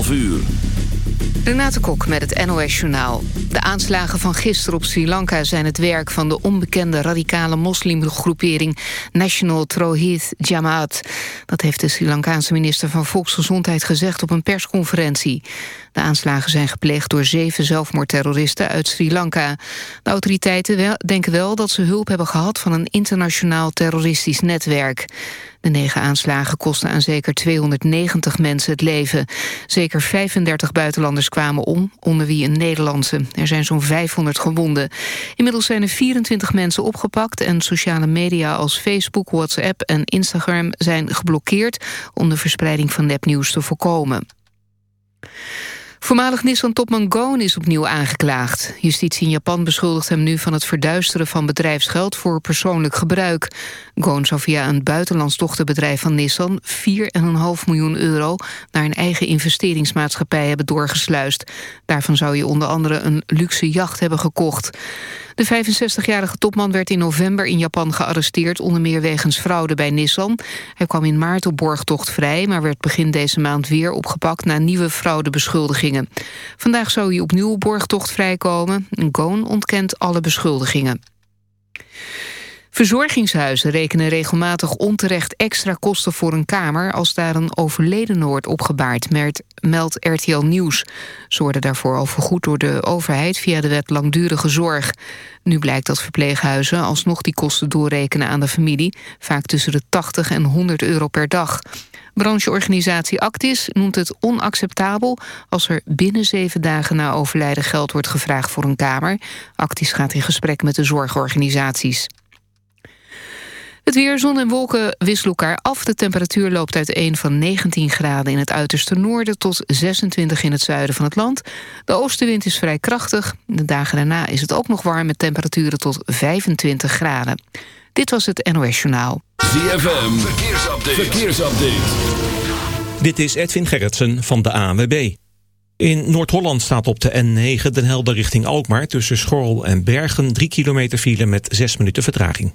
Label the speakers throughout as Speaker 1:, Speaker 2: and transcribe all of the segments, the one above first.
Speaker 1: 11 uur.
Speaker 2: Renate Kok met het NOS Journaal. De aanslagen van gisteren op Sri Lanka zijn het werk van de onbekende radicale moslimgroepering National Tawhid Jamaat. Dat heeft de Sri Lankaanse minister van Volksgezondheid gezegd op een persconferentie. De aanslagen zijn gepleegd door zeven zelfmoordterroristen uit Sri Lanka. De autoriteiten denken wel dat ze hulp hebben gehad van een internationaal terroristisch netwerk. De negen aanslagen kosten aan zeker 290 mensen het leven. Zeker 35 buitenlanders kwamen om, onder wie een Nederlandse. Er zijn zo'n 500 gewonden. Inmiddels zijn er 24 mensen opgepakt... en sociale media als Facebook, WhatsApp en Instagram zijn geblokkeerd... om de verspreiding van nepnieuws te voorkomen. Voormalig Nissan-topman Goon is opnieuw aangeklaagd. Justitie in Japan beschuldigt hem nu van het verduisteren van bedrijfsgeld voor persoonlijk gebruik. Goon zou via een buitenlands dochterbedrijf van Nissan 4,5 miljoen euro naar een eigen investeringsmaatschappij hebben doorgesluist. Daarvan zou je onder andere een luxe jacht hebben gekocht. De 65-jarige topman werd in november in Japan gearresteerd... onder meer wegens fraude bij Nissan. Hij kwam in maart op borgtocht vrij... maar werd begin deze maand weer opgepakt... na nieuwe fraudebeschuldigingen. Vandaag zou hij opnieuw op borgtocht vrijkomen. Goon ontkent alle beschuldigingen. Verzorgingshuizen rekenen regelmatig onterecht extra kosten voor een kamer... als daar een overledene wordt opgebaard, meldt RTL Nieuws. Ze worden daarvoor al vergoed door de overheid via de wet langdurige zorg. Nu blijkt dat verpleeghuizen alsnog die kosten doorrekenen aan de familie... vaak tussen de 80 en 100 euro per dag. Brancheorganisatie Actis noemt het onacceptabel... als er binnen zeven dagen na overlijden geld wordt gevraagd voor een kamer. Actis gaat in gesprek met de zorgorganisaties. Het weer, zon en wolken wisselen elkaar af. De temperatuur loopt uiteen van 19 graden in het uiterste noorden... tot 26 in het zuiden van het land. De oostenwind is vrij krachtig. De dagen daarna is het ook nog warm met temperaturen tot 25 graden. Dit was het NOS Journaal.
Speaker 1: ZFM, verkeersupdate. verkeersupdate.
Speaker 3: Dit is Edwin Gerritsen van de ANWB. In Noord-Holland staat op de N9 Den Helder richting Alkmaar... tussen Schorrel en Bergen 3 kilometer file met 6 minuten vertraging.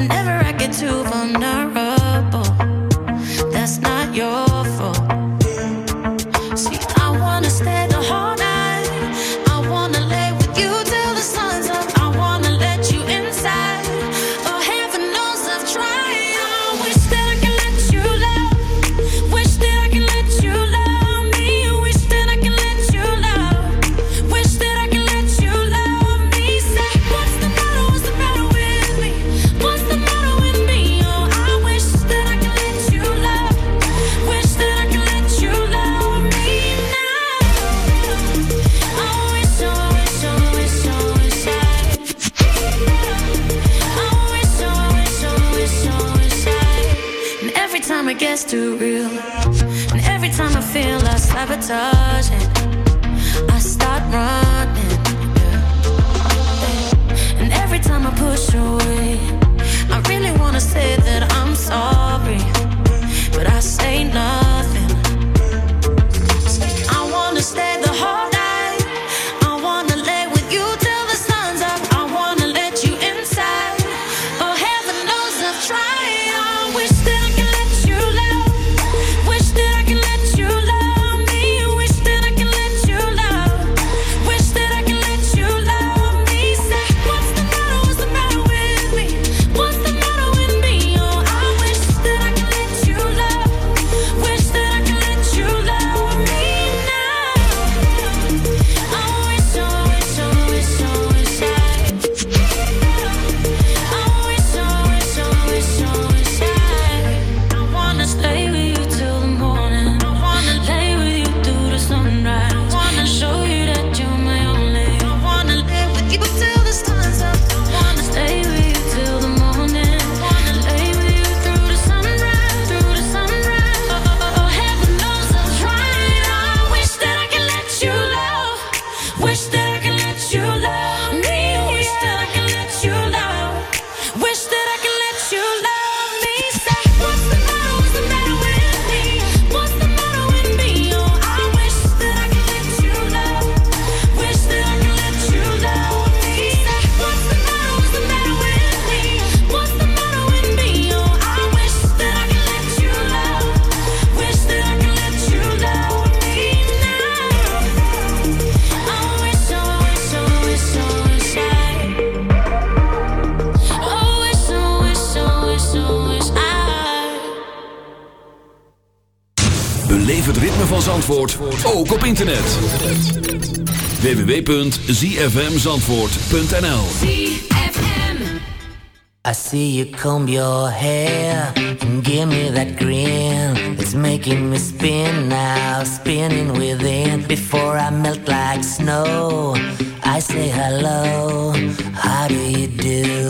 Speaker 4: Whenever I get too
Speaker 1: vulnerable www.zfmzandvoort.nl
Speaker 5: I see you comb your hair and give me that grin. It's making me spin now, spinning within. Before I melt like snow, I say hello, how do you do?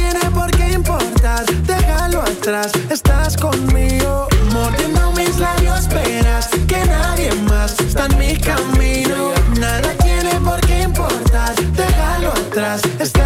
Speaker 6: atrás, estás conmigo. Mordiendo mis labios, esperas que nadie más está en mi camino. Nada tiene por qué importar, déjalo atrás, estás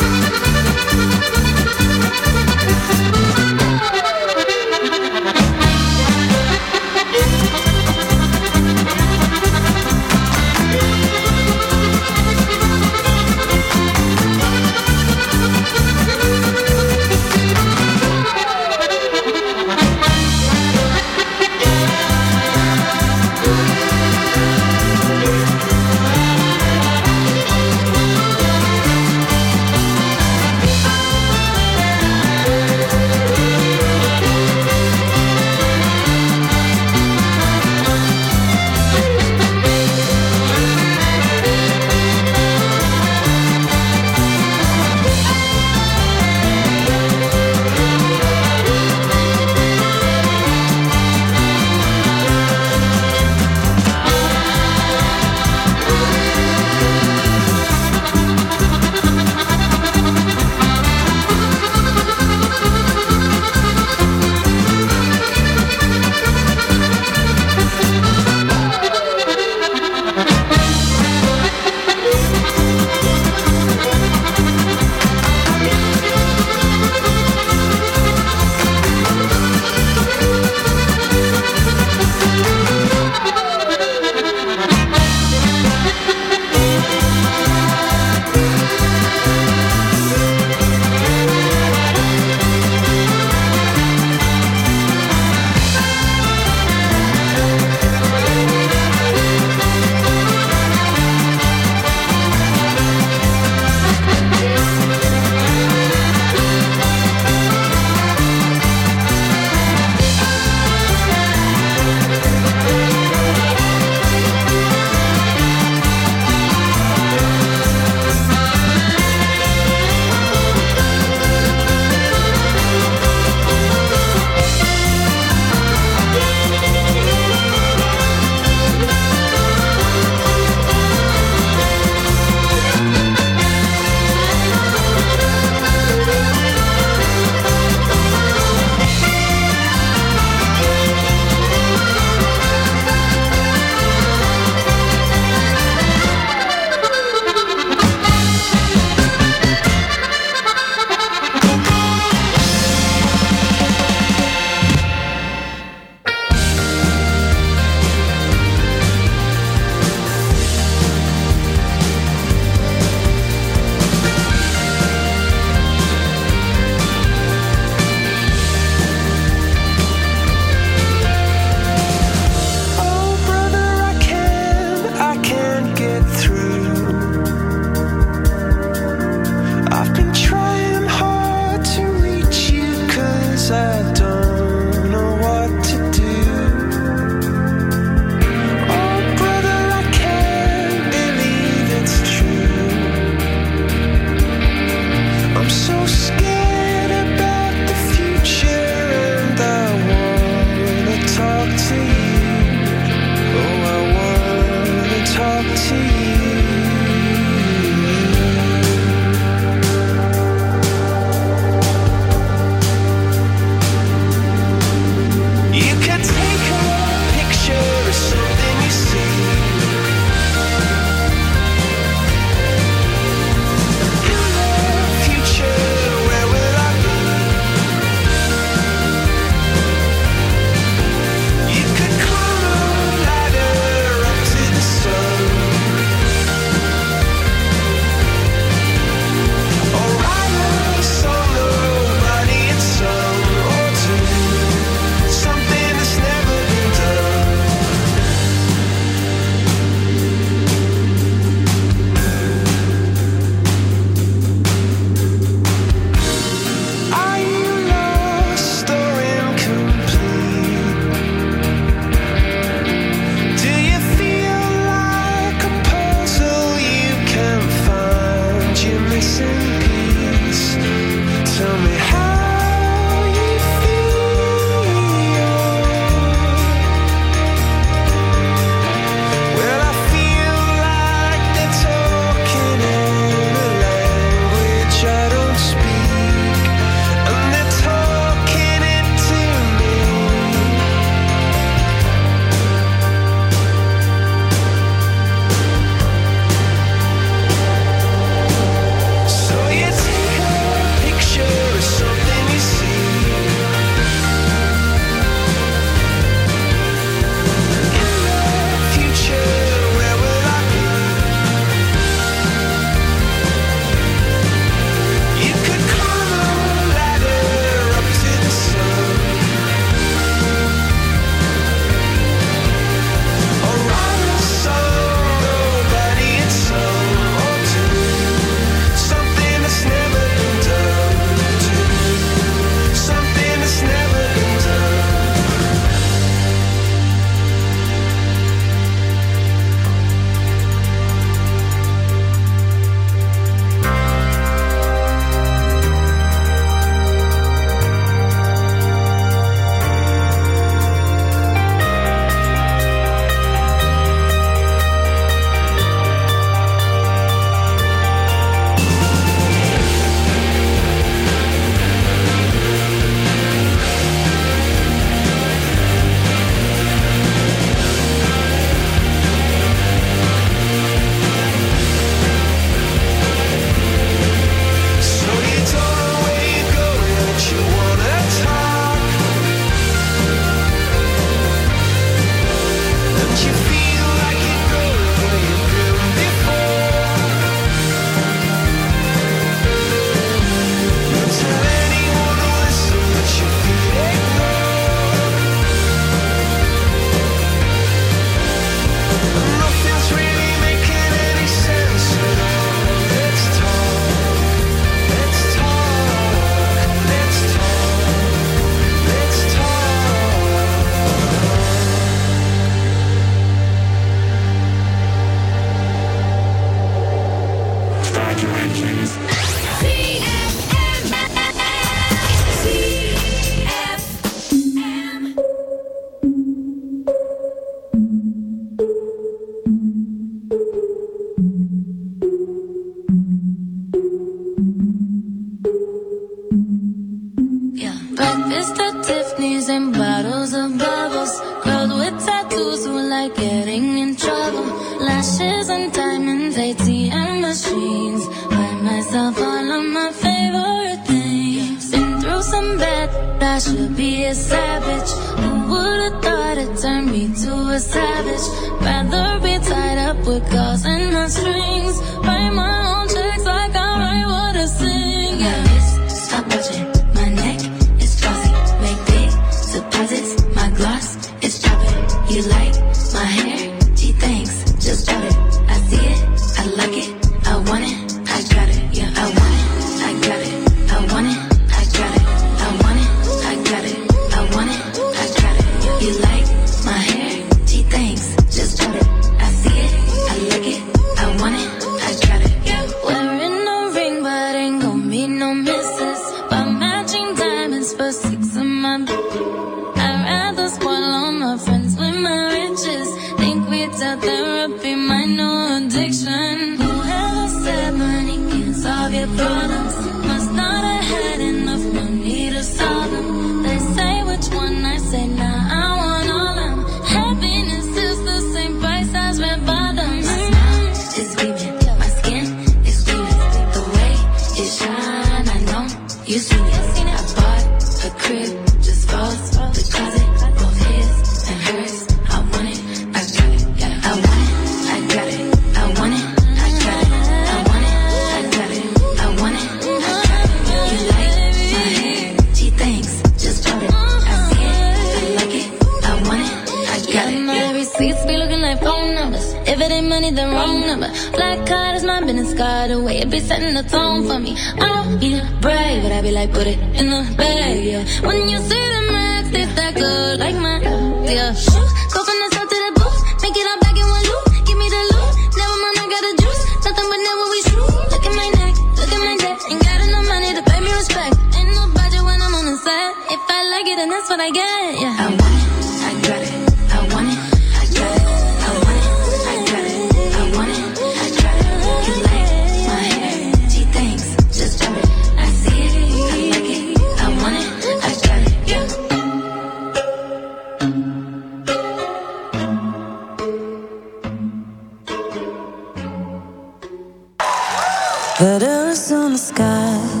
Speaker 7: Letters on the
Speaker 8: sky.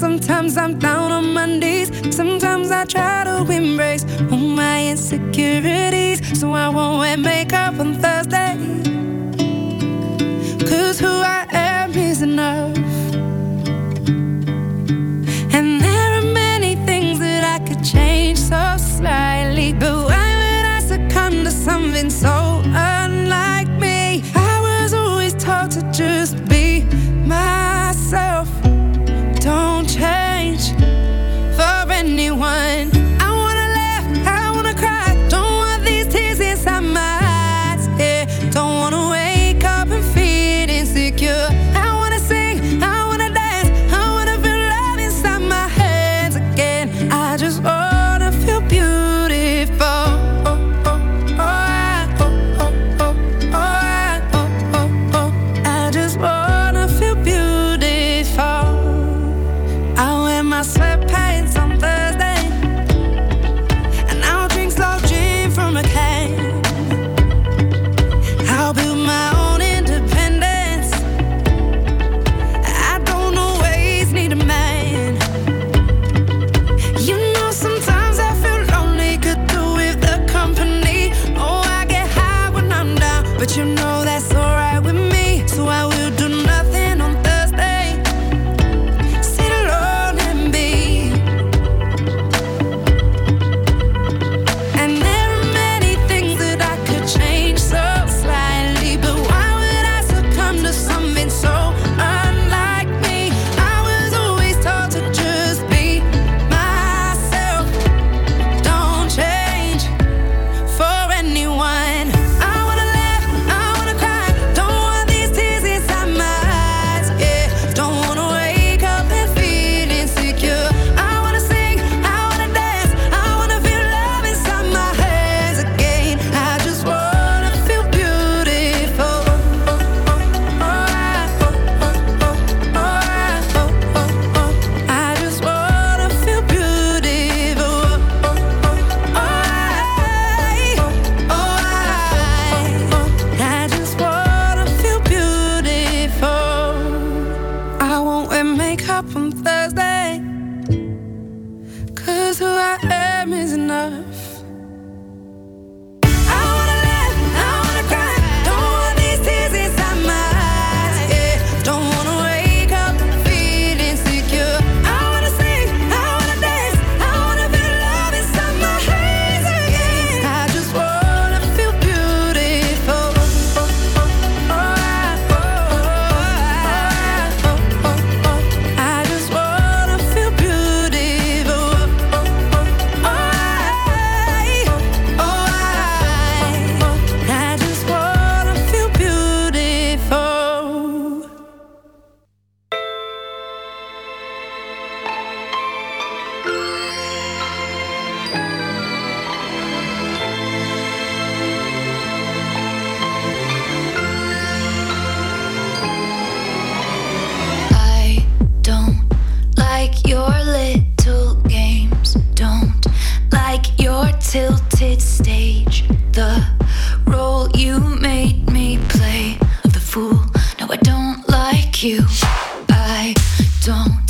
Speaker 4: Sometimes I'm down on my knees. Sometimes I try to embrace all my insecurities. So I won't wear makeup on Thursdays. you. I don't.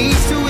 Speaker 6: leads to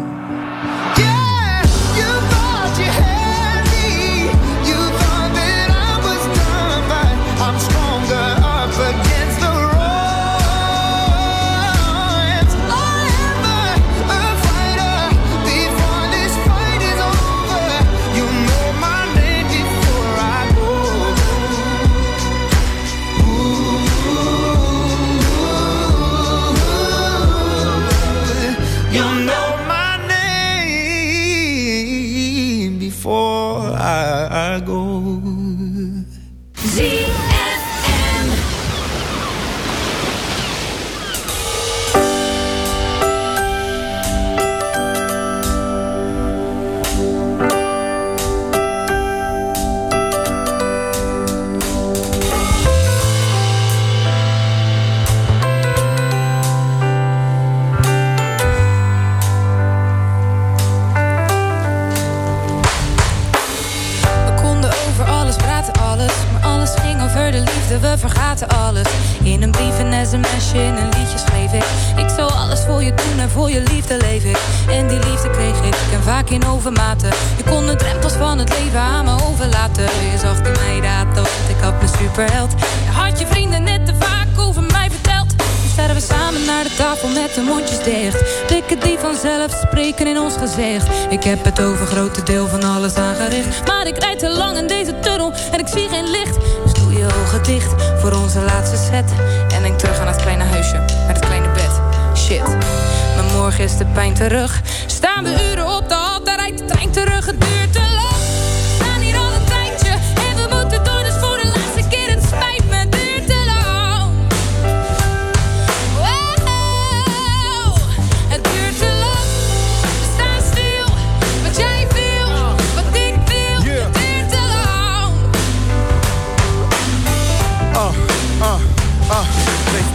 Speaker 9: Leven aan me overlaten. Je zag mij dat, want ik had mijn superheld. Je had je vrienden net te vaak over mij verteld. Nu staan we samen naar de tafel met de mondjes dicht. Blikken die vanzelf spreken in ons gezicht. Ik heb het over grote deel van alles aangericht. Maar ik rijd te lang in deze tunnel en ik zie geen licht. Dus doe je ogen dicht voor onze laatste set. En denk terug aan het kleine huisje met het kleine bed. Shit, maar morgen is de pijn terug. Staan we uren op de hal, daar rijdt de trein terug. Het duurt